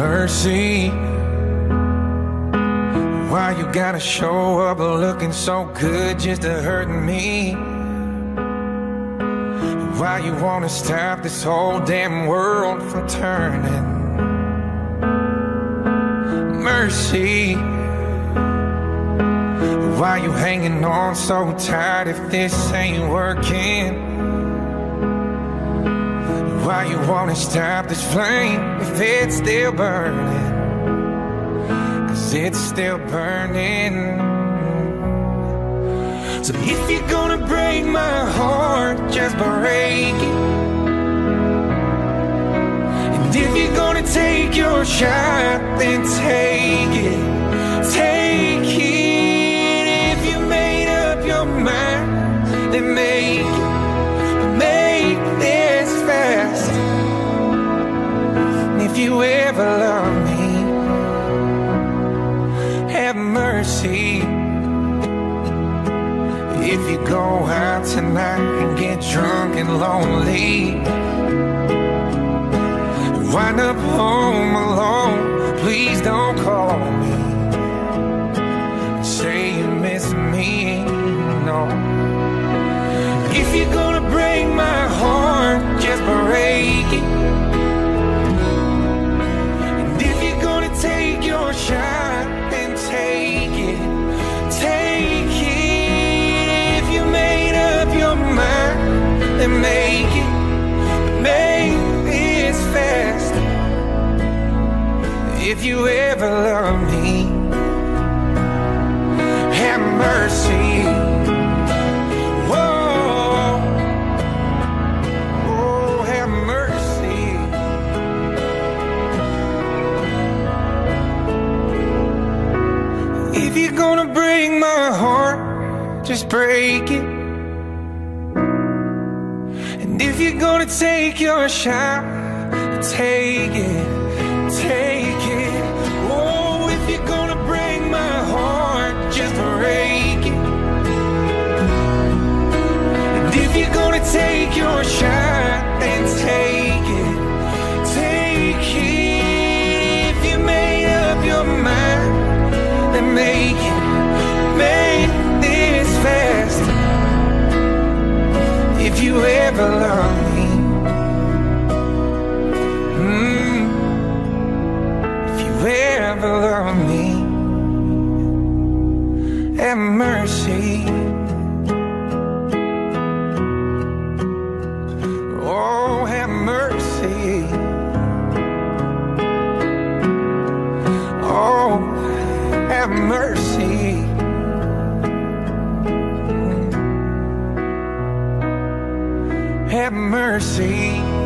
mercy. Why you gotta show up looking so good just to hurt me? Why you wanna stop this whole damn world from turning? Mercy. Why you hanging on so tight if this ain't working? Why you wanna stop this flame if it's still burning? Cause it's still burning. So if you're gonna break my heart, just break it. If you go out tonight and get drunk and lonely, wind up home alone, please don't call me. Say you miss me, no. If you're gonna then make it. Make this fast. If you ever love me, have mercy. Whoa. Oh, have mercy. If you're gonna break my heart, just break it. And if you're gonna take your shot, take it, take it. Oh, if you're gonna break my heart, just break it. And if you're gonna take your shot, then take it, take it. If you made up your mind, then make it, belong me, Mm. If you ever love me, have mercy. Oh, have mercy. Oh, have mercy. have mercy.